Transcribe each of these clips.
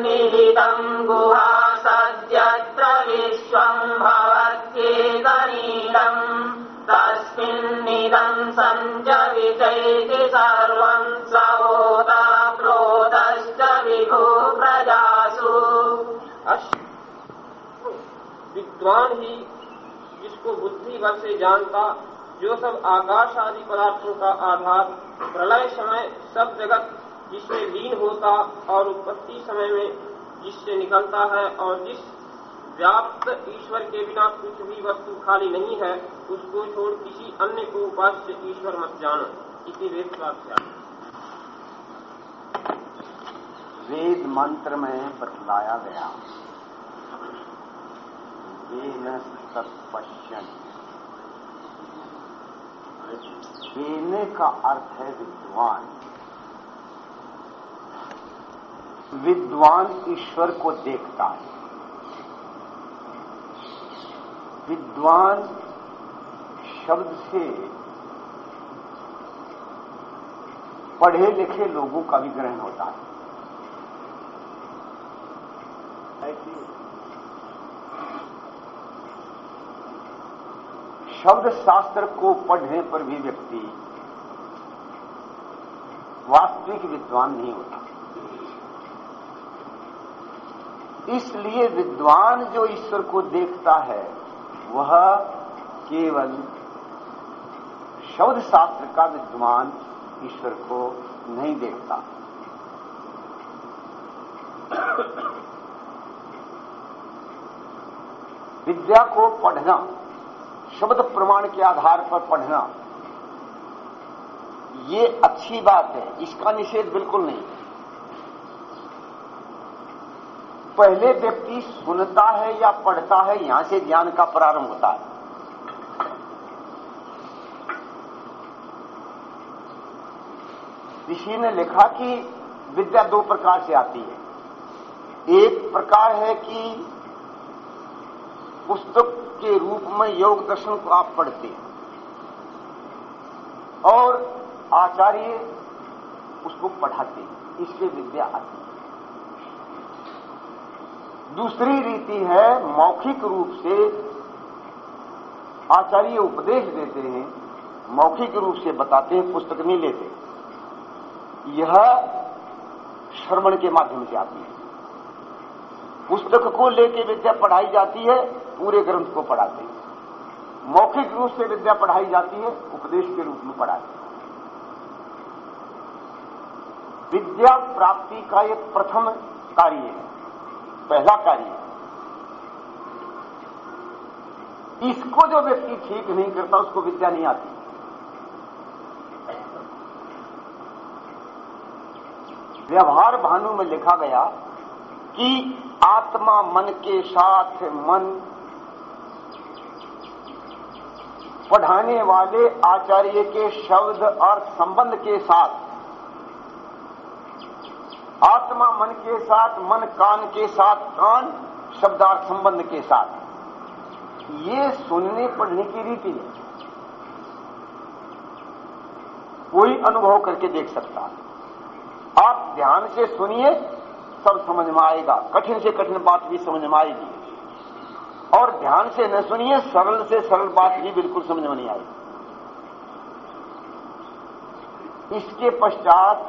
तस्मिन्निहितम् गुहा सद्यत्र विश्वम् तस्मिन्निदम् सर्वम् स होता प्रोतश्च विभु प्रजासु। विद्वान ही जिसको बुद्धि बल से जानता, जो सब आकाश आदि पदार्थों का आधार, प्रलय समय, सब जगत जिसमें लीन होता और उत्पत्ति समय में जिससे निकलता है और जिस व्याप्त ईश्वर के बिना कुछ भी वस्तु खाली नहीं है, उसको छोड़ किसी अन्य को उपास्य ईश्वर मत जानो। इसी वेद वेद मंत्र में बतलाया गया। वेन तत्पश्यन। वेने का अर्थ है विद्वान। विद्वान ईश्वर को देखता है। विद्वान शब्द से पढ़े लिखे लोगों का भी ग्रहण होता है। शब्द शास्त्र को पढ़ने पर भी व्यक्ति वास्तविक विद्वान नहीं होता। इसलिए विद्वान जो ईश्वर को देखता है, वह केवल शब्द शास्त्र का विद्वान ईश्वर को नहीं देखता। विद्या को पढ़ना, शब्द प्रमाण के आधार पर पढ़ना, ये अच्छी बात है। इसका निषेध बिल्कुल नहीं पहले व्यक्ति सुनता है या पढ़ता है, यहाँ से ज्ञान का प्रारंभ होता है। ऋषि ने लिखा कि विद्या दो प्रकार से आती है। एक प्रकार है कि पुस्तक के रूप में योग दर्शन को आप पढ़ते हैं और आचार्य उसको पढ़ाते हैं। इससे विद्या आती है। दूसरी रीति है, मौखिक रूप से आचार्य उपदेश देते हैं, मौखिक रूप से बताते हैं, पुस्तक नहीं लेते। यह श्रवण के माध्यम से आती है। पुस्तक को लेके विद्या पढ़ाई जाती है, पूरे ग्रंथ को पढ़ाते हैं। मौखिक रूप से विद्या पढ़ाई जाती है, उपदेश के रूप में पढ़ाते हैं। विद्या प्राप्ति का एक प्रथम कार्य है। पहला कार्य। इसको जो व्यक्ति ठीक नहीं करता, उसको विद्या नहीं आती। व्यवहार भानु में लिखा गया कि आत्मा मन के साथ मन पढ़ाने वाले आचार्य के शब्द और संबंध के साथ आत्मा मन के साथ, मन कान के साथ, कान शब्दार्थ संबंध के साथ। ये सुनने पढ़ने की रीति है। कोई अनुभव करके देख सकता है। आप ध्यान से सुनिए सब समझ में आएगा। कठिन से कठिन बात भी समझ में आएगी। और ध्यान से न सुनिए, सरल से सरल बात भी बिल्कुल समझ में नहीं आएगी। इसके पश्चात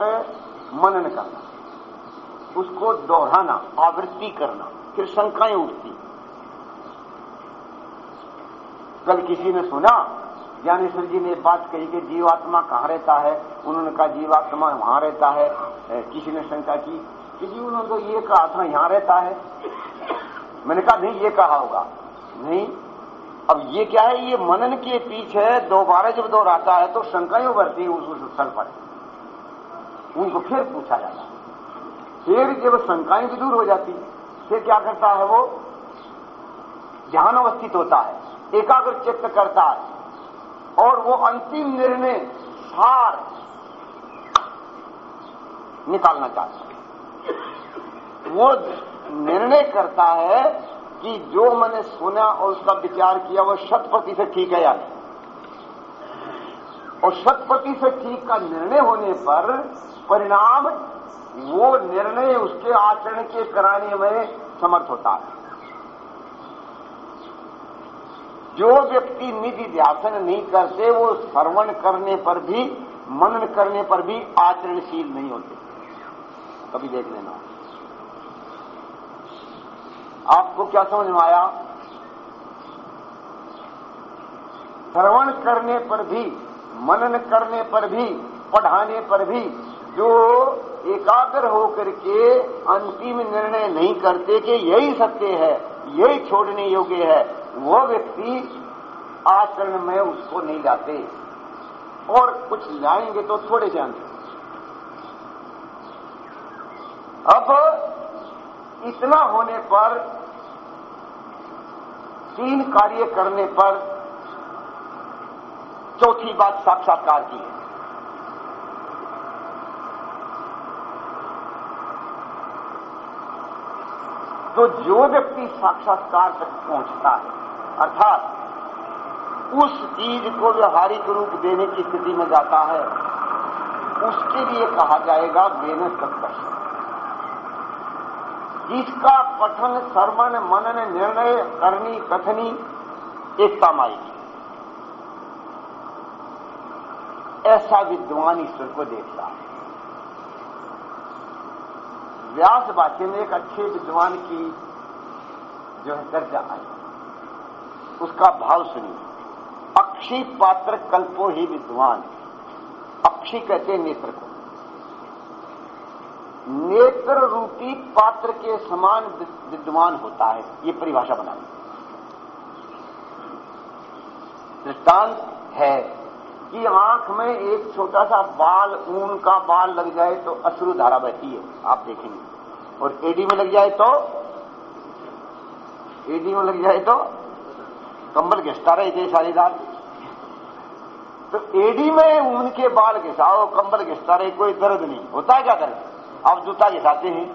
मनन करना। उसको दोहराना, आवृत्ति करना, फिर शंकाएँ उठती। कल किसी ने सुना, ज्ञानेश्वर जी ने बात कही कि जीवात्मा कहाँ रहता है? उन्होंने कहा, जीवात्मा वहाँ रहता है। किसी ने शंका की कि जी, उन्होंने तो ये कहा था, यहाँ रहता है। मैंने कहा, नहीं, ये कहा होगा। नहीं, अब ये क्या है? ये मनन के पीछे दोबारा जब दोहराता है तो शंकाएँ उभरती है उस स्थल पर। उनको फिर पूछा जाता फिर जब शंकाएँ भी दूर हो जाती, फिर क्या करता है वो? ध्यान अवस्थित होता है, एकाग्र चित्त करता है, और वो अंतिम निर्णय, सार निकालना चाहता है। वो निर्णय करता है कि जो मैंने सुना और उसका विचार किया, वो शत प्रतिशत ठीक है या नहीं। और शत प्रतिशत ठीक का निर्णय होने पर परिणाम वो निर्णय उसके आचरण के कराने में समर्थ होता है। जो व्यक्ति निधि ध्यान नहीं करते, वो श्रवण करने पर भी, मनन करने पर भी आचरणशील नहीं होते। कभी देख लेना। आपको क्या समझ में आया? श्रवण करने पर भी, मनन करने पर भी, पढ़ाने पर भी, जो एकाग्र होकर के अंतिम निर्णय नहीं करते कि यही सत्य है, यही छोड़ने योग्य है, वो व्यक्ति आचरण में उसको नहीं जाते और कुछ लाएँगे तो थोड़े अंत अब इतना होने पर, तीन कार्य करने पर, चौथी बात साक्षात्कार की है। तो जो व्यक्ति साक्षात्कार तक पहुँचता है, अर्थात उस चीज़ को व्यवहारिक रूप देने की स्थिति में जाता है, उसके लिए कहा जाएगा वेन सत्पक्ष जिसका पठन, श्रवण, मनन, निर्णय, करनी, कथनी एकता माएगी ऐसा विद्वान ईश्वर को देखता है। व्यास वाक्य में एक अच्छे विद्वान की जो है दर्जा आई उसका भाव सुनिए। अक्षी पात्र कल्पो ही विद्वान। अक्षी कहते नेत्र को। नेत्र रूपी पात्र के समान विद्वान होता है। ये परिभाषा बनाई दृष्टांत है कि आँख में एक छोटा सा बाल, ऊन का बाल लग जाए तो अश्रु धारा बहती है, आप देखेंगे। और एडी में लग जाए तो एडी में लग जाए तो कंबल घिसता रहे थे सारी रात तो एडी में ऊन के बाल घिसाओ कंबल घिसता रहे कोई दर्द नहीं। होता है क्या दर्द? आप जूता घिसाते हैं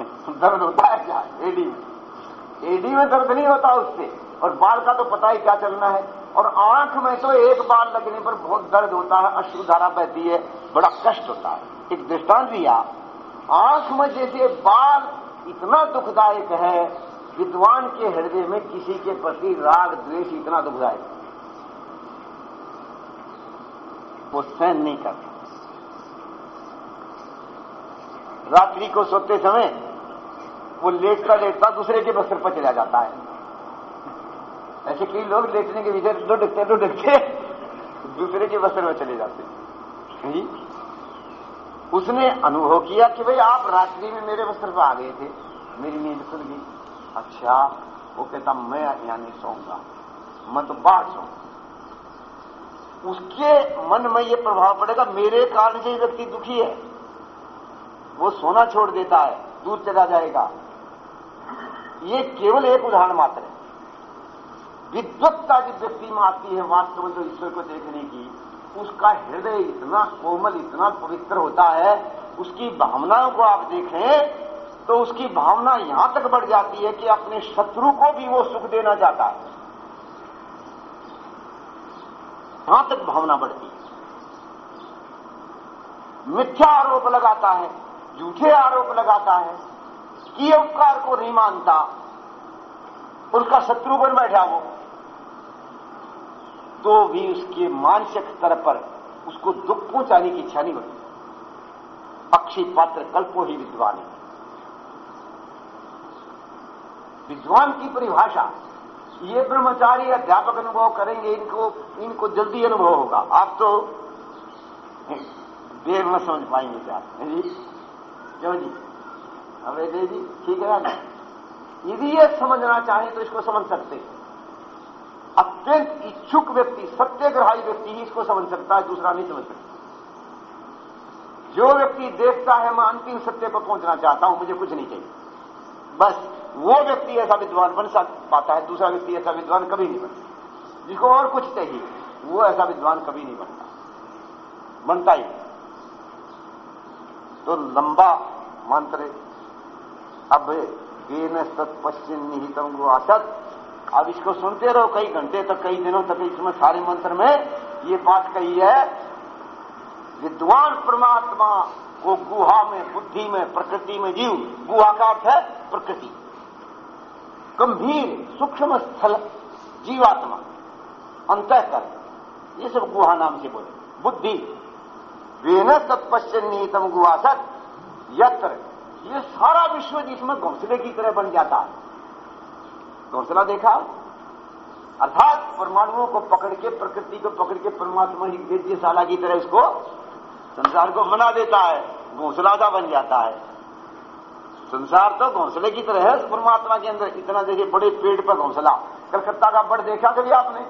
दर्द होता है क्या? एडी में। एडी में दर्द नहीं होता उससे। और बाल का तो पता ही क्या चलना है। और आँख में तो एक बार लगने पर बहुत दर्द होता है अश्रुधारा बहती है, बड़ा कष्ट होता है। एक दृष्टांत दिया आँख में जैसे बाल इतना दुखदायक है, विद्वान के हृदय में किसी के प्रति राग, द्वेष इतना दुखदायक वो सहन नहीं करता। रात्रि को सोते समय वो लेटता लेटता दूसरे के बस्तर पर चला जाता है। ऐसे कई लोग लेटने के विजय लुढ़कते लुढ़कते दूसरे के बस्तर में चले जाते जी। उसने अनुभव किया कि भाई आप रात्रि में मेरे वस्त्र पर आ गए थे। मेरी नींद खुल गई। अच्छा वो कहता, मैं यहाँ नहीं सोऊँगा। मैं तो बाहर सोऊँगा। उसके मन में ये प्रभाव पड़ेगा, मेरे कारण से ही व्यक्ति दुखी है। वो सोना छोड़ देता है दूर चला जाएगा। ये केवल एक उदाहरण मात्र है। विद्वत्ता जिस व्यक्ति में आती है वास्तव में जो ईश्वर को देखने की, उसका हृदय इतना कोमल, इतना पवित्र होता है, उसकी भावनाओं को आप देखें तो उसकी भावना यहाँ तक बढ़ जाती है कि अपने शत्रु को भी वो सुख देना चाहता है। यहाँ तक भावना बढ़ती है। मिथ्या आरोप लगाता है, झूठे आरोप लगाता है कि उपकार को नहीं मानता, उसका शत्रु बन बैठा वो। तो भी उसके मानसिक स्तर पर उसको दुख पहुँचाने की इच्छा नहीं होती। अक्षय पात्र कल्पो ही विद्वान है। विद्वान की परिभाषा, ये ब्रह्मचारी अध्यापक अनुभव करेंगे, इनको इनको जल्दी अनुभव होगा। आप तो देर में समझ पाएँगे क्या? जी? क्यों जी? अवैधे जी, ठीक है ना यदि ये समझना चाहे तो इसको समझ सकते हैं। अत्यंत इच्छुक व्यक्ति सत्यग्रही व्यक्ति ही इसको समझ सकता है, दूसरा नहीं समझ सकता। जो व्यक्ति देखता है, मैं अंतिम सत्य पर पहुँचना चाहता हूँ, मुझे कुछ नहीं चाहिए। बस वो व्यक्ति ऐसा विद्वान बन पाता है, दूसरा व्यक्ति ऐसा विद्वान कभी नहीं बनता। जिसको और कुछ चाहिए, वो ऐसा विद्वान कभी नहीं बनता। बनता ही तो लंबा मंत्र अब केन सत्पश्चिम निहितम गो असत अब इसको सुनते रहो कई घंटे तक, कई दिनों तक इसमें सारे मंत्र में ये बात कही है। विद्वान परमात्मा को गुहा में, बुद्धि में, प्रकृति में जीव गुहा का अर्थ है प्रकृति। गंभीर, सूक्ष्म स्थल, जीवात्मा अंतःकर ये सब गुहा नाम से बोले। बुद्धि, वेन तत्पश्चनीतम गुहा सत, यत्र, ये सारा विश्व जिसमें घोंसले की तरह बन जाता है। घोंसला देखा, अर्थात परमाणुओं को पकड़ के, प्रकृति को पकड़ के परमात्मा ही वेद्यशाला की तरह इसको संसार को बना देता है घोंसला सा बन जाता है। संसार तो घोंसले की तरह है, परमात्मा के अंदर इतना जैसे बड़े पेड़ पर घोंसला। कलकत्ता का बड़ देखा कभी आपने?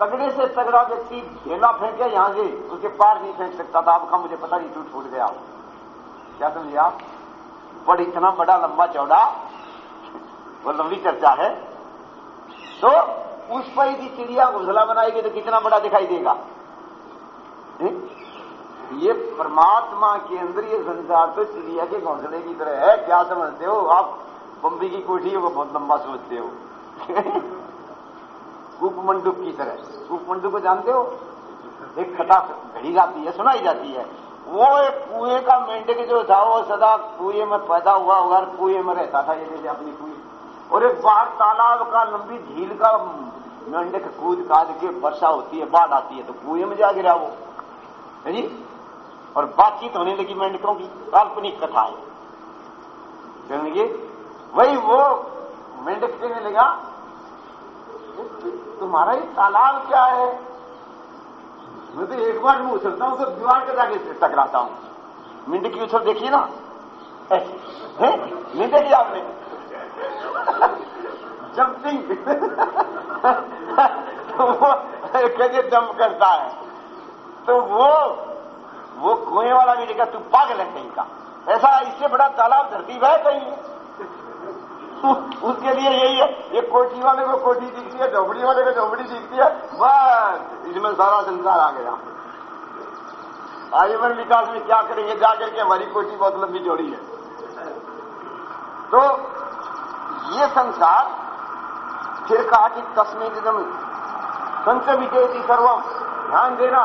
तगड़े से तगड़ा व्यक्ति ढेला फेंके यहाँ से उसके पार नहीं फेंक सकता था, आपका मुझे पता नहीं टूट फूट गया। क्या समझे आप? बड़, इतना बड़ा, लंबा, चौड़ा वो लंबी चर्चा है। तो उस पर यदि चिड़िया घोंसला बनाएगी तो कितना बड़ा दिखाई देगा? ये परमात्मा के अंदर ये संसार तो चिड़िया के घोंसले की तरह है। क्या समझते हो? आप बम्बी की कोठी को बहुत लंबा सोचते हो। कूप की तरह। कूप को जानते हो? एक खटा घड़ी जाती है, सुनाई जाती है। वो एक कुएँ का मेंढक जो था, वो सदा कुएँ में पैदा हुआ होगा कुएँ में रहता था। ये अपनी कुएँ। और एक बाहर तालाब का लंबी झील का मेंढक कूद काद के वर्षा होती है, बाढ़ आती है तो कुएँ में जा गिरा वो है जी? और बातचीत होने लगी मेंढकों की, काल्पनिक कथा है कहने वही वो मेंढक कहने लगा, तुम्हारा ये तालाब क्या है? मैं तो एक बार में उछलता हूँ तो दीवार के जाके टकराता हूँ। मिंड की उछल देखिए ना। नहीं देखी आपने जंपिंग तो वो कैसे जंप करता है। तो वो वो कुएँ वाला भी देखा तू पागल है कहीं का? ऐसा इससे बड़ा तालाब धरती है कहीं? उसके लिए यही है। ये कोठी वाले को कोठी दिखती है, झोपड़ी वाले को झोपड़ी दिखती है। बस, इसमें सारा संसार आ गया। आजीवन विकास में क्या करेंगे? जाकर के हमारी कोठी बहुत लंबी जोड़ी है। तो ये संसार फिर कहा कि तस्में जम संत विजय सर्वम ध्यान देना,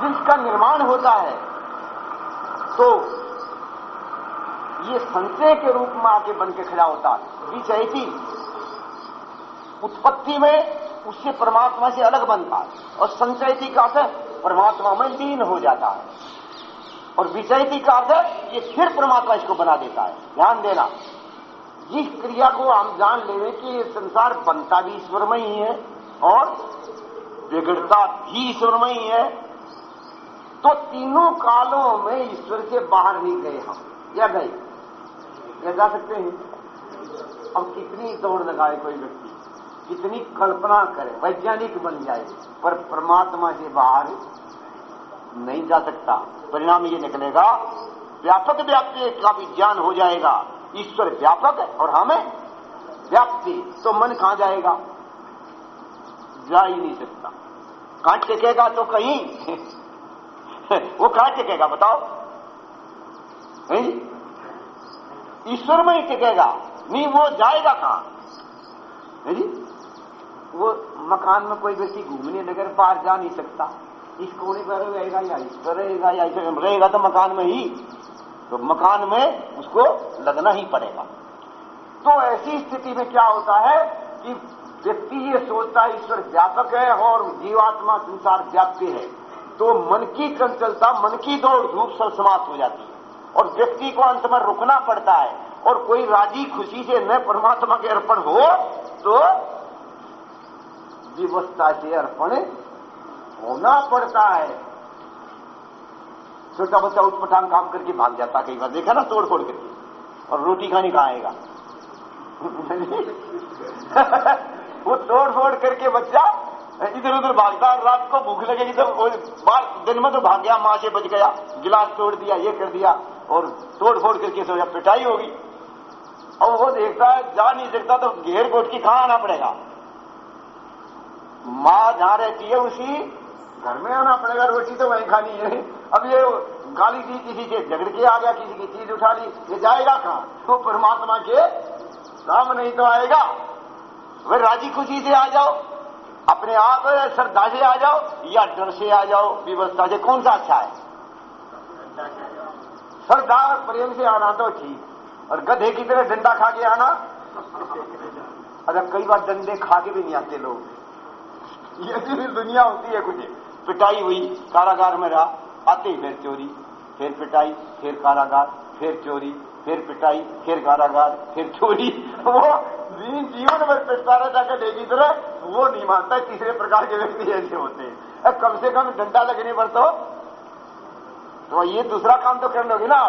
जिसका निर्माण होता है तो ये संचय के रूप में आगे बन के खड़ा होता है। बीच ऐसी उत्पत्ति में उससे परमात्मा से अलग बनता है और संचयती का अर्थ परमात्मा में लीन हो जाता है। और विचयती का अर्थ ये फिर परमात्मा इसको बना देता है। ध्यान देना। जिस क्रिया को हम जान लेवे कि ये संसार बनता भी ईश्वर में ही है और बिगड़ता भी ईश्वर में ही है तो तीनों कालों में ईश्वर के बाहर नहीं गए हम, या गए या जा सकते हैं। अब कितनी दौड़ लगाए कोई व्यक्ति? कितनी कल्पना करे, वैज्ञानिक बन जाए, पर परमात्मा से बाहर नहीं जा सकता। परिणाम ये निकलेगा, व्यापक व्याप्ति का भी ज्ञान हो जाएगा। ईश्वर व्यापक है और हमें व्याप्ति तो मन कहाँ जाएगा? जा ही नहीं सकता। कहाँ टिकेगा तो कहीं। वो कहाँ टिकेगा बताओ। ईश्वर में ही टिकेगा नहीं, वो जाएगा कहाँ? जी? वो मकान में कोई व्यक्ति घूमने लगे बाहर जा नहीं सकता। इस कोने पर रहेगा या इस पर रहेगा या इस रहेगा तो मकान में ही। तो मकान में उसको लगना ही पड़ेगा। तो ऐसी स्थिति में क्या होता है कि व्यक्ति ये सोचता है, ईश्वर व्यापक है और जीवात्मा संसार व्याप्य है। तो मन की चंचलता, मन की दौड़ धूप सब समाप्त हो जाती है और व्यक्ति को अंत में रुकना पड़ता है और कोई राज़ी खुशी से न परमात्मा के अर्पण हो तो विवस्था से अर्पण होना पड़ता है। छोटा बच्चा उठपटांग काम करके भाग जाता कई बार। देखा ना तोड़ फोड़ करके। और रोटी खाने कहा आएगा? वो तोड़ फोड़ करके बच्चा इधर उधर भागता रात को भूख लगेगी तो बार दिन में तो भाग गया, माँ से बच गया, गिलास तोड़ दिया, ये कर दिया, और तोड़ फोड़ करके सोचा पिटाई होगी। और वो देखता है, जा नहीं सकता तो घेर गोट की कहाँ आना पड़ेगा? माँ जहाँ रहती है, उसी घर में आना पड़ेगा, रोटी तो वहीं खानी है। अब ये गाली दी, किसी से झगड़ के आ गया, किसी की चीज़ उठा ली, ये जाएगा कहाँ? तो परमात्मा के काम नहीं तो आएगा। वह राज़ी खुशी से आ जाओ, अपने आप श्रद्धा से आ जाओ, या डर से आ जाओ, व्यवस्था से। कौन सा अच्छा है? श्रद्धा और प्रेम से आना तो ठीक। और गधे की तरह डंडा खा के आना। अगर कई बार डंडे खा के भी नहीं आते लोग। ये भी दुनिया होती है कुछ। पिटाई हुई, कारागार में रहा। आते ही फिर चोरी, फिर पिटाई, फिर कारागार, फिर चोरी, फिर पिटाई, फिर कारागार, फिर चोरी। वो जीवन भर रहता गड्ढे की तरह वो नहीं मानता तीसरे प्रकार के व्यक्ति ऐसे होते हैं। कम से कम डंडा लगने पर तो तो ये दूसरा काम तो कर लोगे ना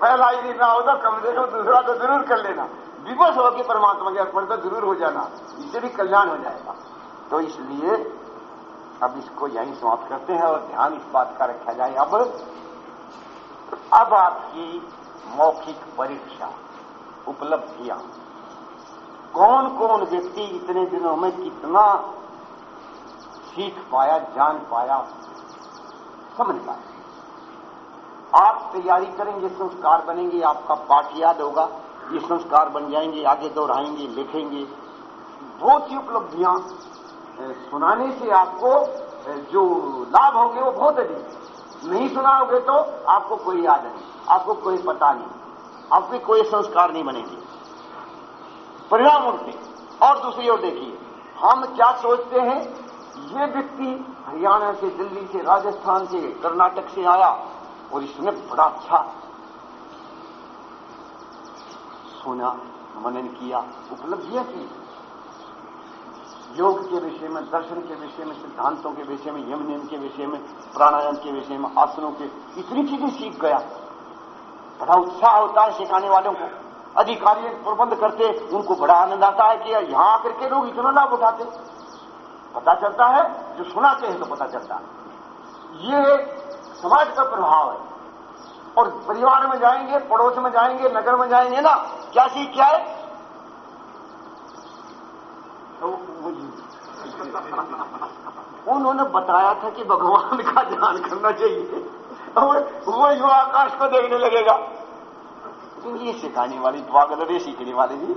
पहला ही ना हो तो कम से कम दूसरा तो ज़रूर कर लेना। विवश होकर परमात्मा के अर्पण तो ज़रूर हो जाना। इससे भी कल्याण हो जाएगा। तो इसलिए अब इसको यहीं समाप्त करते हैं और ध्यान इस बात का रखा जाए अब। अब आपकी मौखिक परीक्षा, उपलब्धियाँ। कौन कौन व्यक्ति इतने दिनों में कितना सीख पाया, जान पाया, समझ पाया? आप तैयारी करेंगे संस्कार बनेंगे, आपका पाठ याद होगा। ये संस्कार बन जाएँगे, आगे दोहराएँगे, लिखेंगे। बहुत सी उपलब्धियाँ सुनाने से आपको जो लाभ होंगे वो बहुत अधिक। नहीं सुनाओगे तो आपको कोई याद नहीं, आपको कोई पता नहीं, आपके कोई संस्कार नहीं बनेंगे। परिणाम उनके। और दूसरी ओर देखिए, हम क्या सोचते हैं? ये व्यक्ति हरियाणा से, दिल्ली से, राजस्थान से, कर्नाटक से आया और इसने बड़ा अच्छा सुना मनन किया, उपलब्धियाँ की। योग के विषय में, दर्शन के विषय में, सिद्धांतों के विषय में यम नियम के विषय में, प्राणायाम के विषय में, आसनों के, इतनी चीज़ें सीख गया। बड़ा उत्साह होता है सिखाने वालों को। अधिकारी प्रबंध करते, उनको बड़ा आनंद आता है कि यहाँ आकर के लोग इतना लाभ उठाते। पता चलता है, जो सुनाते हैं तो पता चलता है। ये समाज का प्रभाव है। और परिवार में जाएँगे, पड़ोस में जाएँगे, नगर में जाएँगे ना, क्या सीख क्या है? तो उन्होंने बताया था कि भगवान का ध्यान करना चाहिए। और वो युवा आकाश को देखने लगेगा। तो ये सिखाने वाली पागल है सीखने वाले भी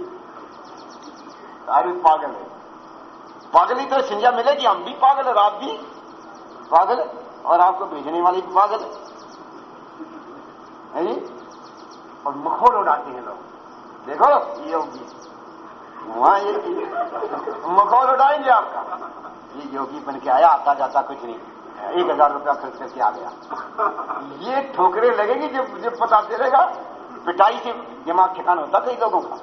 अरे पागल है। पागली तो संज्ञा मिलेगी, हम भी पागल है, आप भी पागल और आपको भेजने वाले भी पागल है। जी? और मखोल उड़ाते हैं लोग। देखो, ये होगी। वहाँ ये मखौल उड़ाएँगे आपका। ये योगी बन के आया, आता जाता कुछ नहीं। एक हज़ार रुपया खर्च करके आ गया। ये ठोकरे लगेंगी जब जब पता चलेगा, पिटाई से दिमाग ठिकान होता कई लोगों का।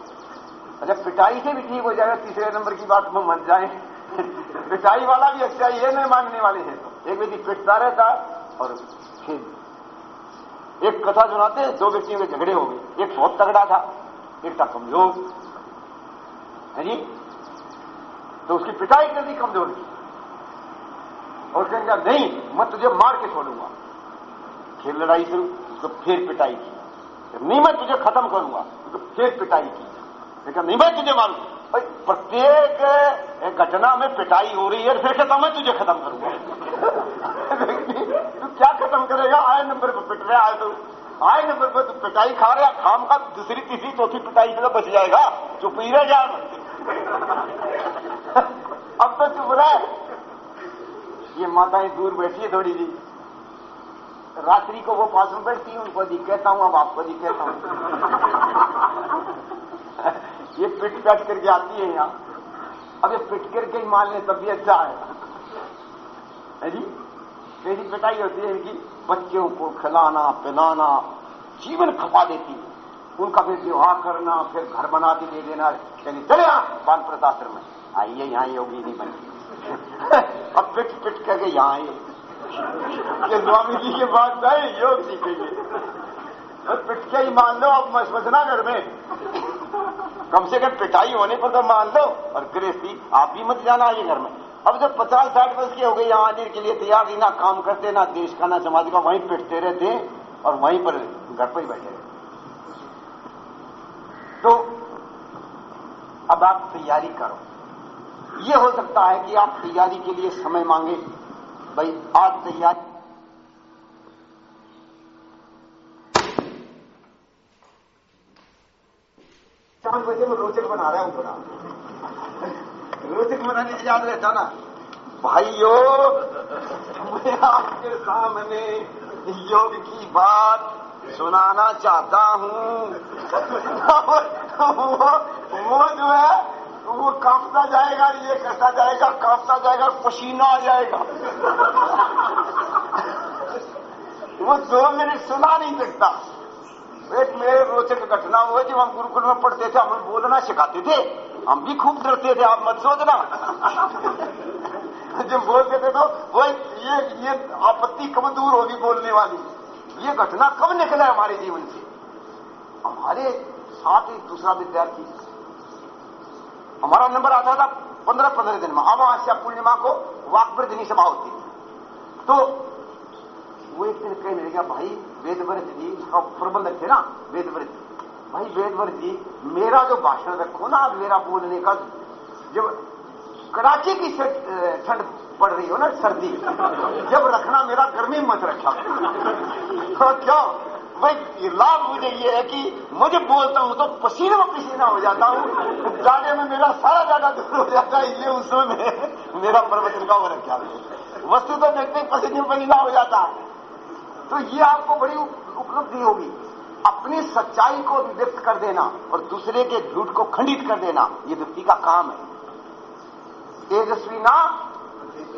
अच्छा पिटाई से भी ठीक हो जाएगा, तीसरे नंबर की बात में मर जाए। पिटाई वाला भी अच्छा ये नहीं मानने वाले हैं। एक व्यक्ति पिटता रहता और फिर एक कथा सुनाते, दो व्यक्तियों के झगड़े हो गए। एक बहुत तगड़ा था, एक था कमज़ोर। जी तो उसकी पिटाई कर दी कमज़ोर। की और कहेंगे नहीं, मैं तुझे मार के छोड़ूँगा। फिर लड़ाई शुरू, उसको फिर पिटाई की। नहीं, मैं तुझे खत्म करूँगा, उसको फिर पिटाई की। लेकिन नहीं, मैं तुझे मारू प्रत्येक घटना में पिटाई हो रही है, फिर कहता मैं तुझे खत्म करूँगा। तू क्या खत्म करेगा? आए नंबर पर पिट रहा है तू, आए नंबर पर तू पिटाई खा रहा खाम का दूसरी, तीसरी, चौथी पिटाई से तो बच जाएगा। चुप ही रह जा। अब तो चुप रहा ये माताएँ दूर बैठी है थोड़ी सी। रात्रि को वो पास में बैठती है, उनको दी कहता हूँ, अब आपको दी कहता हूँ। ये पिट पैट करके आती है यहाँ। अब ये पिट करके ही मान ले, तब भी अच्छा है। जी? मेरी पिटाई होती है इनकी बच्चों को खिलाना, पिलाना, जीवन खपा देती है। उनका फिर विवाह करना, फिर घर बना के दे देना, चलिए, चले यहाँ बाल प्रताश्रम में आइए, यहाँ योगी नहीं बनी। अब पिट पिट करके यहाँ आइए। ये स्वामी जी के पास जाए योग सीखेंगे पिट के ही मान लो, अब मसमसना घर में। कम से कम पिटाई होने पर तो मान लो, और गृहस्थी, आप भी मत जाना आइए घर में। अब जब पचास साठ वर्ष के हो गए, यहाँ आने के लिए तैयार नहीं, ना काम करते, ना देश का, ना समाज का, वहीं पिटते रहते और वहीं पर घर पर ही बैठे तो अब आप तैयारी करो। ये हो सकता है कि आप तैयारी के लिए समय मांगे। भाई आज तैयारी चाँद बजे में रोचक बना रहा हूँ थोड़ा रोचक मनाने याद रहता ना। भाइयों मैं आपके सामने योग की बात सुनाना चाहता हूँ। वो, जो है वो कांपता जाएगा ये करता जाएगा कांपता जाएगा पसीना आ जाएगा। वो दो मिनट सुना नहीं सकता। एक मेरे रोचक घटना हुआ जब हम गुरुकुल में पढ़ते थे हम बोलना सिखाते थे। हम भी खूब डरते थे आप मत सोचना। जब बोलते थे तो वो ये ये आपत्ति कब दूर होगी बोलने वाली। ये घटना कब निकला हमारे जीवन से हमारे साथ ही दूसरा विद्यार्थी। हमारा नंबर आता था पंद्रह पंद्रह दिन में। अमावस्या पूर्णिमा को वाकवृद्धि सभा होती थी तो वो एक दिन कहने लगा भाई, वेदव्रत जी उसका प्रबंधक थे ना, वेदव्रत जी। भाई, वेदव्रत जी, मेरा जो भाषण रखो ना, मेरा बोलने का जब कड़ाके की ठंड पड़ रही हो ना, सर्दी। जब रखना मेरा गर्मी मत रखा तो क्यों? भाई लाभ मुझे ये है कि मुझे बोलता हूँ तो पसीने पसीना हो जाता हूँ। जाने में मेरा सारा ज़्यादा दूर हो जाता है इसलिए उसमें मेरा प्रवचन का वो रखा वस्तु तो देखते पसीने पसीना हो जाता। है तो ये आपको बड़ी उपलब्धि होगी। अपनी सच्चाई को व्यक्त कर देना और दूसरे के झूठ को खंडित कर देना, ये व्यक्ति का काम है। तेजस्वी ना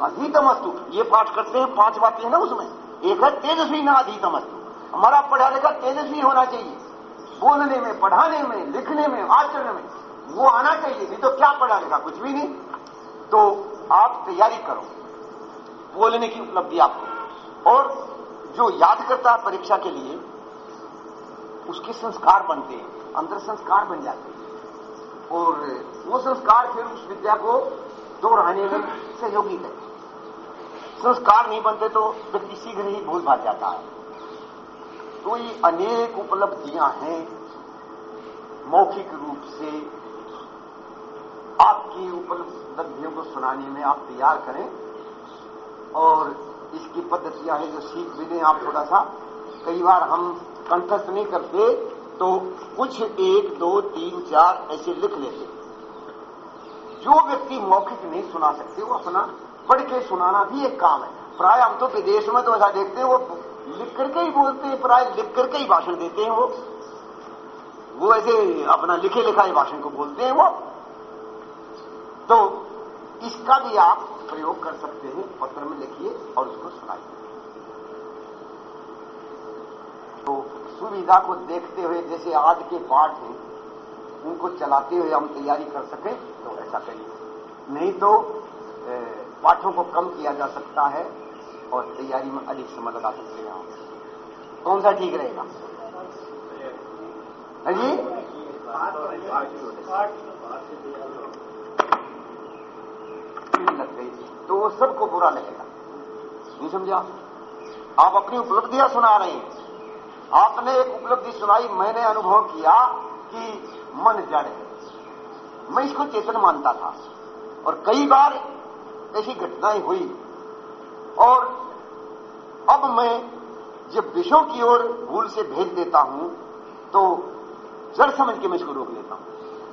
अधीतमस्तु। ये पाठ करते हैं, पाँच बातें हैं ना उसमें। एक है तेजस्वी ना अधीतमस्तु। हमारा पढ़ा लिखा तेजस्वी होना चाहिए। बोलने में, पढ़ाने में, लिखने में, आचरण में, वो आना चाहिए। नहीं तो क्या पढ़ा लिखा कुछ भी नहीं। तो आप तैयारी करो। बोलने की उपलब्धि आपको। और जो याद करता है परीक्षा के लिए उसके संस्कार बनते हैं अंदर संस्कार बन जाते हैं। और वो संस्कार फिर उस विद्या को दोहराने में सहयोगी है। संस्कार नहीं बनते तो व्यक्ति शीघ्र ही भूल भाग जाता है। तो ये अनेक उपलब्धियाँ हैं मौखिक रूप से। आपकी उपलब्धियों को सुनाने में आप तैयार करें और इसकी पद्धतियाँ हैं जो सीख भी दें आप थोड़ा सा कई बार हम कंठस्थ नहीं करते तो कुछ एक, दो, तीन, चार ऐसे लिख लेते। जो व्यक्ति मौखिक नहीं सुना सकते, वो अपना पढ़ के सुनाना भी एक काम है। प्राय हम तो विदेश में तो ऐसा देखते हैं, वो लिख करके ही बोलते हैं, प्राय लिख करके ही भाषण देते हैं वो। वो ऐसे अपना लिखे लिखा ही भाषण को बोलते हैं वो। तो इसका भी आप प्रयोग कर सकते हैं, पत्र में लिखिए और उसको सुनाइए। तो सुविधा को देखते हुए, जैसे आज के पाठ हैं उनको चलाते हुए हम तैयारी कर सकें तो ऐसा करिए नहीं तो पाठों को कम किया जा सकता है और तैयारी में अधिक समय लगा सकते हैं कौन सा ठीक रहेगा? जी? लग गई। तो वो सबको बुरा लगेगा। नहीं समझा आप अपनी उपलब्धियाँ सुना रहे हैं। आपने एक उपलब्धि सुनाई, मैंने अनुभव किया कि मन जड़ है मैं इसको चेतन मानता था। और कई बार ऐसी घटनाएँ हुई। और अब मैं जब विषयों की ओर भूल से भेज देता हूँ तो जड़ समझ के मैं इसको रोक लेता हूँ।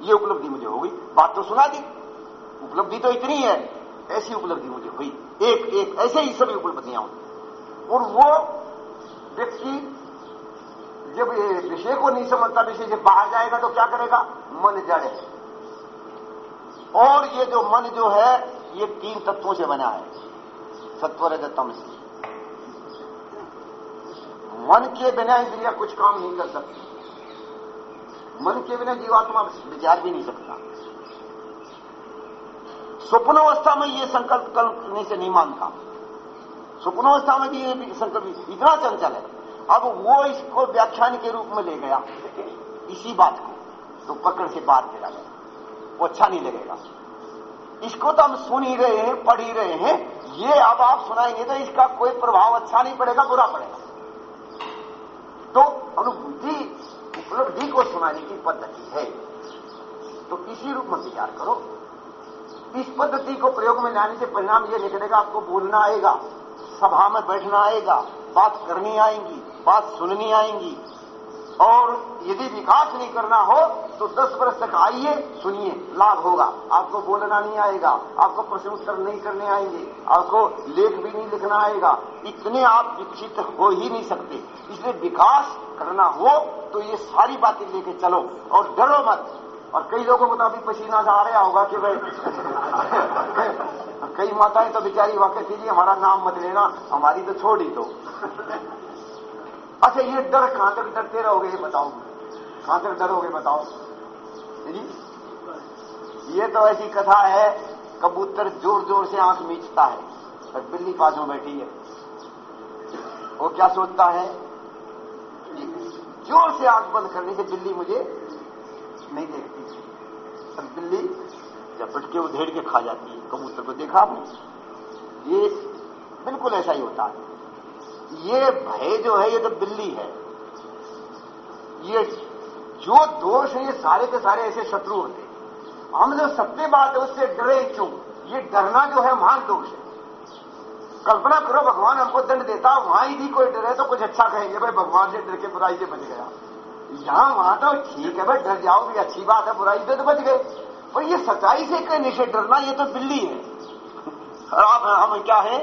ये उपलब्धि मुझे हो गई। बात तो सुना दी। उपलब्धि तो इतनी है, ऐसी उपलब्धि मुझे हुई। एक एक, ऐसे ही सभी उपलब्धियाँ हुई। और वो व्यक्ति जब ये विषय को नहीं समझता, विषय से बाहर जाएगा तो क्या करेगा? मन जड़े। और ये जो मन जो है, ये तीन तत्वों से बना है। सत्व रजतम से। मन के बिना इंद्रिया कुछ काम नहीं कर सकती। मन के बिना जीवात्मा विचार भी नहीं सकता। स्वप्नावस्था में ये संकल्प करने से नहीं मानता। स्वप्नावस्था में भी ये संकल्प इतना चंचल है। अब वो इसको व्याख्यान के रूप में ले गया। इसी बात को तो पकड़ से बाहर चला गया वो अच्छा नहीं लगेगा। इसको तो हम सुन ही रहे हैं, पढ़ ही रहे हैं। ये अब आप सुनाएँगे तो इसका कोई प्रभाव अच्छा नहीं पड़ेगा, बुरा पड़ेगा। तो अनुभूति उपलब्धि को सुनाने की पद्धति है। तो इसी रूप में विचार करो। इस पद्धति को प्रयोग में लाने से परिणाम यह निकलेगा, आपको बोलना आएगा। सभा में बैठना आएगा, बात करनी आएँगी, बात सुननी आएँगी। और यदि विकास नहीं करना हो तो 10 वर्ष तक आइए, सुनिए, लाभ होगा। आपको बोलना नहीं आएगा, आपको प्रश्न उत्तर नहीं करने आएँगे, आपको लेख भी नहीं लिखना आएगा। इतने आप विकसित हो ही नहीं सकते। इसलिए विकास करना हो तो ये सारी बातें लेके चलो और डरो मत। और कई लोगों को तो अभी पसीना जा रहा होगा कि भाई, कई माताएँ तो बेचारी वाकई कीजिए हमारा नाम मत लेना, हमारी तो छोड़ ही दो। अच्छा ये डर कहाँ तक डरते रहोगे, ये बताओ। कहाँ तक डरोगे, बताओ। जी? ये तो ऐसी कथा है, कबूतर ज़ोर ज़ोर से आँख मीचता है और बिल्ली पास में बैठी है। वो क्या सोचता है? ज़ोर से आँख बंद करने से बिल्ली मुझे नहीं देखती और बिल्ली झपट के उधेड़ के खा जाती है, कबूतर को देखा आपने? ये बिल्कुल ऐसा ही होता है। ये भय जो है, ये तो बिल्ली है। ये जो दोष है, ये सारे के सारे ऐसे शत्रु होते हम जो सत्य बात है, उससे डरे क्यों? ये डरना जो है, महान दोष है। कल्पना करो, भगवान हमको दंड देता, वहाँ ही भी कोई डरे तो कुछ अच्छा कहेंगे, भाई, भगवान से डर के बुराई से बच गया। यहाँ वहाँ तो ठीक है, भाई, डर जाओ, भी अच्छी बात है, बुराई से तो बच गए। पर ये सच्चाई से कहने से डरना, ये तो बिल्ली है। और आप हम क्या है?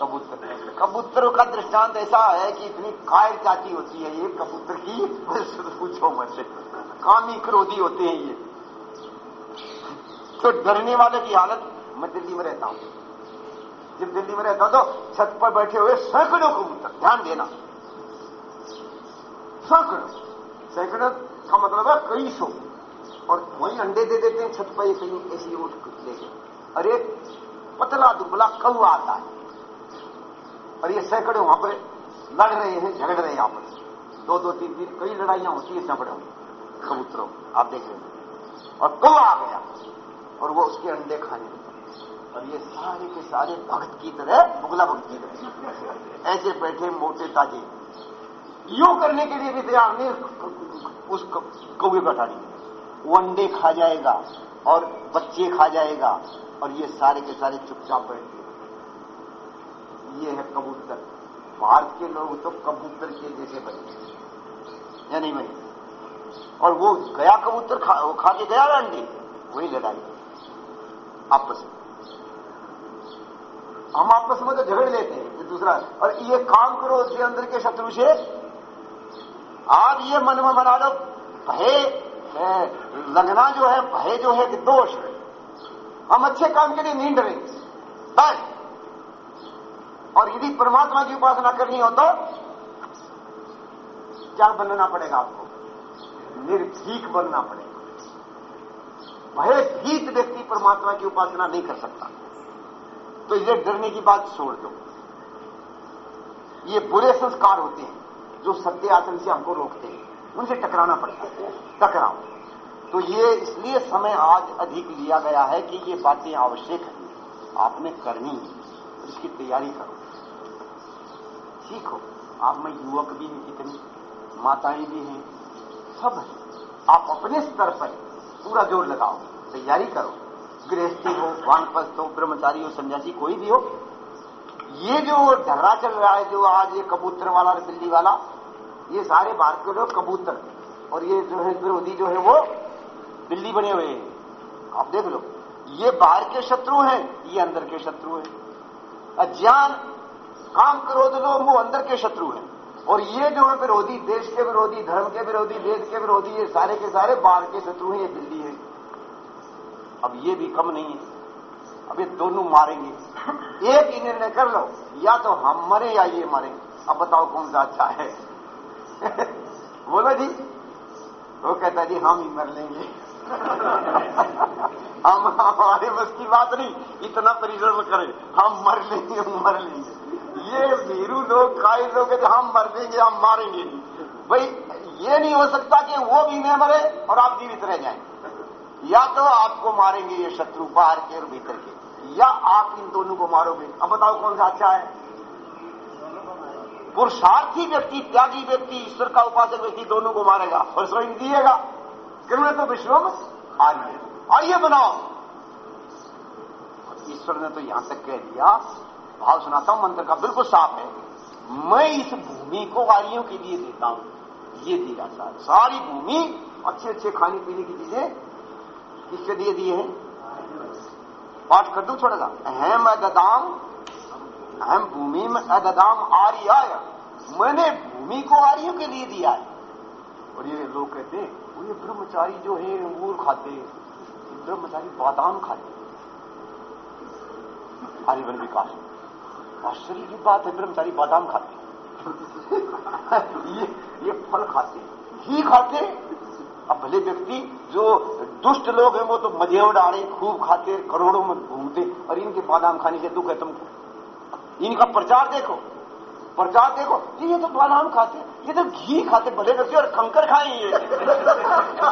कबूतर। कबूतर का दृष्टांत ऐसा है कि इतनी कायर जाति होती है ये, कबूतर की। पूछो मत। से कामी क्रोधी होते हैं ये। तो डरने वाले की हालत, मैं दिल्ली में रहता हूँ। जब दिल्ली में रहता हूँ तो छत पर बैठे हुए सैकड़ों कबूतर, ध्यान देना। सैकड़ों सैकड़ों का मतलब है कई सौ। और वही अंडे दे देते हैं, छत पर कहीं ऐसी उठ लेके अरे पतला दुबला कौआ आता है। और ये सैकड़े वहाँ पर लड़ रहे हैं, झगड़ रहे हैं आपस दो दो, तीन तीन, कई लड़ाइयाँ होती है सैकड़ों में, कबूतरों आप देख रहे हैं। और कौआ आ गया। और वो उसके अंडे खाने और ये सारे के सारे भक्त की तरह बुगला भक्त की तरह। ऐसे बैठे मोटे ताजे। यूँ करने के लिए भी तैयार नहीं उस कौए कटाड़ी वो अंडे खा जाएगा और बच्चे खा जाएगा और ये सारे के सारे चुपचाप बैठे। ये है कबूतर। भारत के लोग तो कबूतर के जैसे बने। या नहीं बने और वो गया कबूतर खा, खा के गया अंडे? वही लड़ाई। आपस में। हम आपस में तो झगड़ लेते हैं दूसरा। और ये काम करो उसके अंदर के शत्रु से। आप ये मन में बना लो, भय लगना जो है, भय जो है कि दोष है। हम अच्छे काम के लिए नींद रहे। बस। और यदि परमात्मा की उपासना करनी हो तो क्या बनना पड़ेगा आपको? निर्भीक बनना पड़ेगा। भय भीत व्यक्ति परमात्मा की उपासना नहीं कर सकता। तो इसे डरने की बात छोड़ दो। ये बुरे संस्कार होते हैं। जो सत्य आचरण से हमको रोकते हैं, उनसे टकराना पड़ता है। टकराओ। तो ये इसलिए समय आज अधिक लिया गया है कि ये बातें आवश्यक है। आपने करनी है, इसकी तैयारी करो। सीखो। आप में युवक भी हैं कितने, माताएँ भी हैं, सब है। आप अपने स्तर पर पूरा ज़ोर लगाओ, तैयारी करो। गृहस्थी हो, वानप्रस्थ हो, ब्रह्मचारी हो, सन्यासी, कोई भी हो, ये जो ढर्रा चल रहा है, जो आज ये कबूतर वाला और बिल्ली वाला ये सारे भारत के लोग कबूतर और ये जो है विरोधी जो है, वो बिल्ली बने हुए हैं। आप देख लो, ये बाहर के शत्रु हैं, ये अंदर के शत्रु हैं। अज्ञान, काम क्रोध लोग, वो अंदर के शत्रु हैं। और ये जो है, विरोधी, देश के विरोधी, धर्म के विरोधी वेद के विरोधी, ये सारे के सारे बाहर के शत्रु हैं, ये दिल्ली है। अब ये भी कम नहीं है। अब ये दोनों मारेंगे। एक ही निर्णय कर लो, या तो हम मरे या ये मरे। अब बताओ कौन सा अच्छा है। बोलो जी। वो कहता, जी, हम ही मर लेंगे। हम, हमारे बस की बात नहीं, इतना परिश्रम करें, हम मर लेंगे, हम मर लेंगे। ये वीरू लोग खाई लोग कहते, हम मर लेंगे, हम मारेंगे। भाई, ये नहीं हो सकता कि वो भी न मरे और आप जीवित रह जाएँ। या तो आपको मारेंगे ये शत्रु बाहर के और भीतर के, या आप इन दोनों को मारोगे। अब बताओ कौन सा अच्छा है? पुरुषार्थी व्यक्ति, त्यागी व्यक्ति, ईश्वर का उपासक व्यक्ति दोनों को मारेगा और स्वयं दिएगा। कृण तो विश्वम आर्य आइए बनाओ। ईश्वर ने तो यहाँ तक कह दिया, भाव सुनाता हूँ, मंत्र का बिल्कुल साफ़ है। मैं इस भूमि को आर्यों के लिए देता हूँ। ये दिया सार सारी भूमि अच्छे अच्छे खाने पीने की चीज़ें किसके लिए दिए हैं? पाठ कर दू थोड़ा सा। अहम अदाम अहम भूमि में अददाम आर्याय मैंने भूमि को आर्यों के लिए दिया है। और ये लोग कहते हैं ये ब्रह्मचारी जो है, अंगूर खाते ब्रह्मचारी बादाम खाते आजीवन विकास। आश्चर्य की बात है, ब्रह्मचारी बादाम खाते ये ये फल खाते घी खाते अब भले व्यक्ति जो दुष्ट लोग हैं, वो तो मज़े उड़ाड़े खूब खाते करोड़ों में घूमते और इनके बादाम खाने से दुख है तुमको। इनका प्रचार देखो प्रचार देखो। ये तो बादाम खाते ये तो घी खाते भले व्यक्ति और कंकर खाए ये।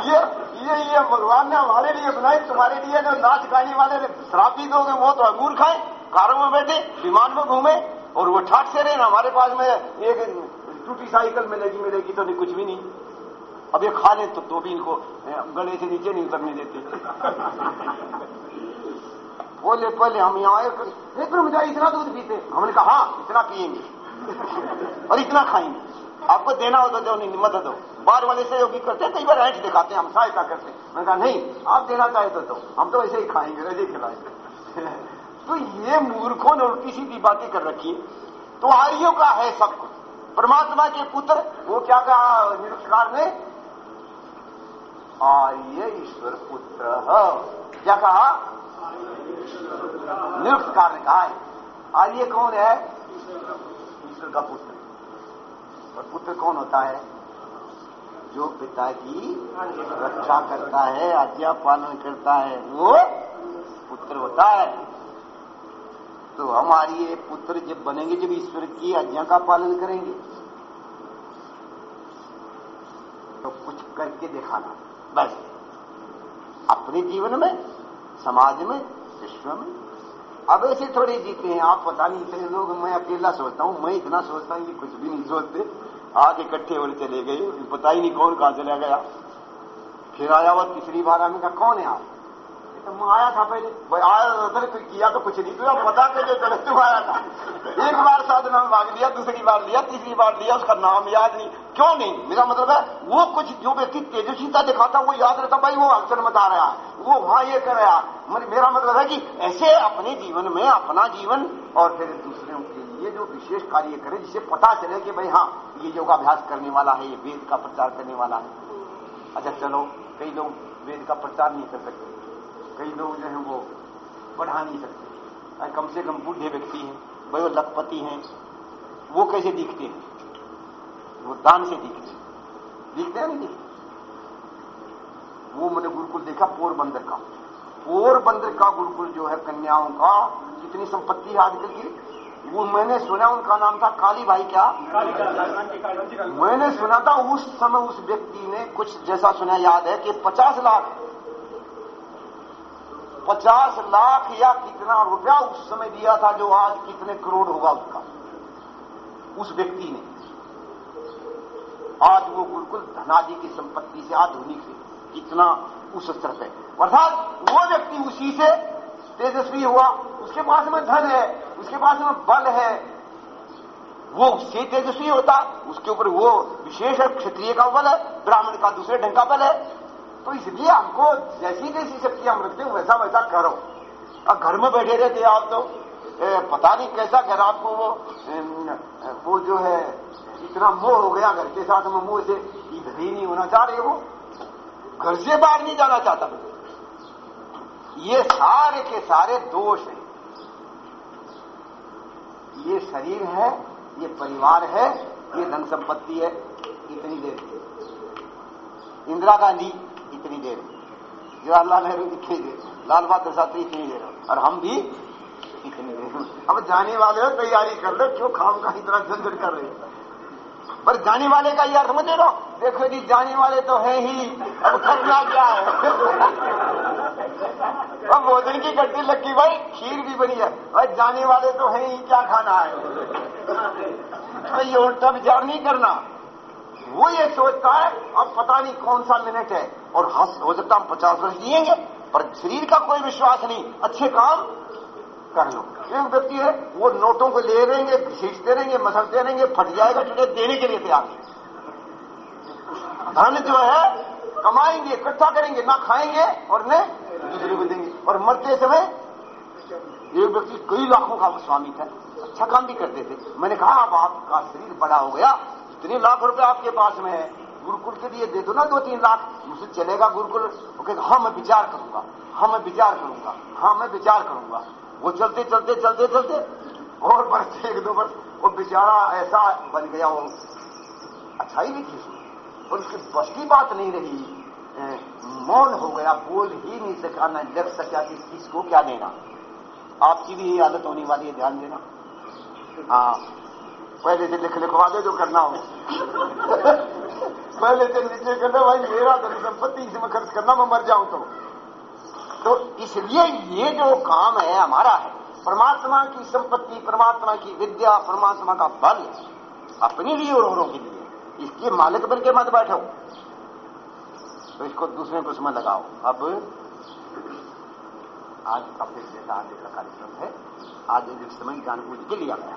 ये ये ये भगवान ने हमारे लिए बनाए तुम्हारे लिए जो नाच गाने वाले शराब पी दोगे वो तो अंगूर खाए कारों में बैठे विमान में घूमे और वो ठाट से रहे हमारे पास में एक टूटी साइकिल मिलेगी मिलेगी तो नहीं कुछ भी नहीं। अब ये खा ले तो, तो भी इनको गले से नीचे नहीं उतरने देते। बोले, पहले हम यहाँ आए ब्रह्मचारी इतना दूध पीते। हमने कहा हाँ इतना पिएँगे और इतना खाएँगे। आपको देना हो तो जो नहीं मदद दो। बार वाले से योगी करते हैं, कई बार ऐठ दिखाते हैं, हम सहायता करते हैं। मैंने कहा, नहीं, आप देना चाहे तो दो। हम तो ऐसे ही खाएँगे ऐसे खिलाएँगे। तो ये मूर्खों ने उल्टी सीधी बातें कर रखी तो आर्यों का है सब कुछ। परमात्मा के पुत्र, वो क्या कहा, निरुपकार ने? आर्य ईश्वर पुत्र। क्या कहा? निरुपकार ने कहा आर्य कौन है? ईश्वर का पुत्र। और पुत्र कौन होता है? जो पिता की रक्षा करता है, आज्ञा पालन करता है, वो पुत्र होता है। तो हमारी ये पुत्र जब बनेंगे, जब ईश्वर की आज्ञा का पालन करेंगे तो कुछ करके दिखाना। बस। अपने जीवन में समाज में, विश्व में। अब ऐसे थोड़े जीते हैं, आप पता नहीं इतने लोग, मैं अकेला सोचता हूँ, मैं इतना सोचता हूँ कि कुछ भी नहीं सोचते। आगे इकट्ठे होने चले गए, पता ही नहीं कौन कहाँ चला गया। फिर आया वो तीसरी बार आने का कौन है आप? तो आया था पहले आया था तो किया तो कुछ नहीं। तुझे पता कर जो चले तू आया था। एक बार साधना में भाग लिया, दूसरी बार लिया, तीसरी बार लिया, उसका नाम याद नहीं। क्यों नहीं? मेरा मतलब है, वो कुछ जो व्यक्ति तेजस्वीता दिखाता वो याद रहता भाई वो अवसर बता रहा वो वहाँ ये कर रहा मेरा मतलब है कि ऐसे अपने जीवन में, अपना जीवन और फिर दूसरों के लिए जो विशेष कार्य करे, जिसे पता चले कि भाई हाँ ये योगाभ्यास करने वाला है, ये वेद का प्रचार करने वाला है। अच्छा चलो, कई लोग वेद का प्रचार नहीं कर सकते। कई लोग जो हैं वो बढ़ा नहीं सकते। कम से कम बूढ़े व्यक्ति हैं भाई वो लखपति हैं वो कैसे दिखते हैं? वो दान से दिखते हैं। दिखते हैं नहीं? दिखते वो मैंने गुरुकुल देखा पोरबंदर का। पोरबंदर का गुरुकुल जो है कन्याओं का कितनी संपत्ति है आजकल की वो मैंने सुना उनका नाम था काली भाई क्या? काली मैंने सुना था उस समय उस व्यक्ति ने कुछ जैसा सुना याद है कि पचास लाख पचास लाख या कितना रुपया उस समय दिया था जो आज कितने करोड़ होगा उसका? उस व्यक्ति ने। आज वो बिल्कुल धनादि की संपत्ति से आधुनिक है। कितना उस स्तर पे। अर्थात वो व्यक्ति उसी से तेजस्वी हुआ। उसके पास में धन है, उसके पास में बल है। वो उससे तेजस्वी होता। उसके ऊपर वो विशेष क्षत्रिय का बल है, ब्राह्मण का दूसरे ढंग का बल है। तो इसलिए हमको जैसी जैसी शक्ति हम रखते हैं वैसा वैसा करो और घर में बैठे रहते आप तो। ए, पता नहीं कैसा घर आपको वो ए, वो जो है इतना मोह हो गया घर के साथ में मोह से इधर ही नहीं होना चाह रहे वो। घर से बाहर नहीं जाना चाहता ये सारे के सारे दोष हैं। ये शरीर है ये परिवार है ये धन संपत्ति है इतनी देर। इंदिरा गांधी इतनी देर। जवाहरलाल नेहरू इतनी देर। लाल बहादुर शास्त्री इतनी देर। और हम भी इतनी देर। अब जाने वाले हो, तैयारी कर लो, क्यों खाम का इतना झंझट कर रहे पर जाने वाले का ये अर्थ मत दो देखो जी, जाने वाले तो है ही। अब करना क्या है। अब भोजन की गड्डी लगी, भाई, खीर भी बनी है। भाई, जाने वाले तो है ही, क्या खाना है? तो ये उल्टा विचार नहीं करना। वो ये सोचता है, अब पता नहीं कौन सा मिनट है। और हंस हो सकता हम पचास वर्ष जिएँगे, पर शरीर का कोई विश्वास नहीं। अच्छे काम कर लो। एक व्यक्ति है, वो नोटों को ले रहेंगे, घसीटते रहेंगे, मसलते रहेंगे, फट जाएगा टुटे देने के लिए तैयार धन जो है, कमाएँगे, इकट्ठा करेंगे, ना खाएँगे और न दूसरे को देंगे। और मरते समय एक व्यक्ति कई लाखों का स्वामी था अच्छा काम भी करते थे। मैंने कहा, अब आपका शरीर बड़ा हो गया, इतने लाख रुपए आपके पास में है। गुरुकुल के लिए दे दो ना दो तीन लाख। मुझसे चलेगा गुरुकुल। हाँ मैं विचार करूँगा। हाँ मैं विचार करूँगा। हाँ मैं विचार करूँगा। वो चलते चलते चलते चलते। और वर्ष एक दो वर्ष वो बेचारा ऐसा बन गया वो। अच्छाई भी थी और उसकी बस की बात नहीं रही। मौन हो गया। बोल ही नहीं सका, न लिख सका कि किसको क्या देना। आपकी भी ये आदत होने वाली है, ध्यान देना। हाँ। पहले से लिख लिखवा दे जो करना हो। पहले से नीचे करना, भाई, मेरा धन संपत्ति इसमें खर्च करना, मैं मर जाऊँ तो। तो इसलिए ये जो काम है, हमारा है, परमात्मा की संपत्ति, परमात्मा की विद्या, परमात्मा का बल, अपने लिए और औरों के लिए। इसके मालिक बन के मत बैठो। तो इसको दूसरे को उसमें लगाओ। अब, आज का फिर आगे का कार्यक्रम है। आज एक समय जानबूझ के लिया गया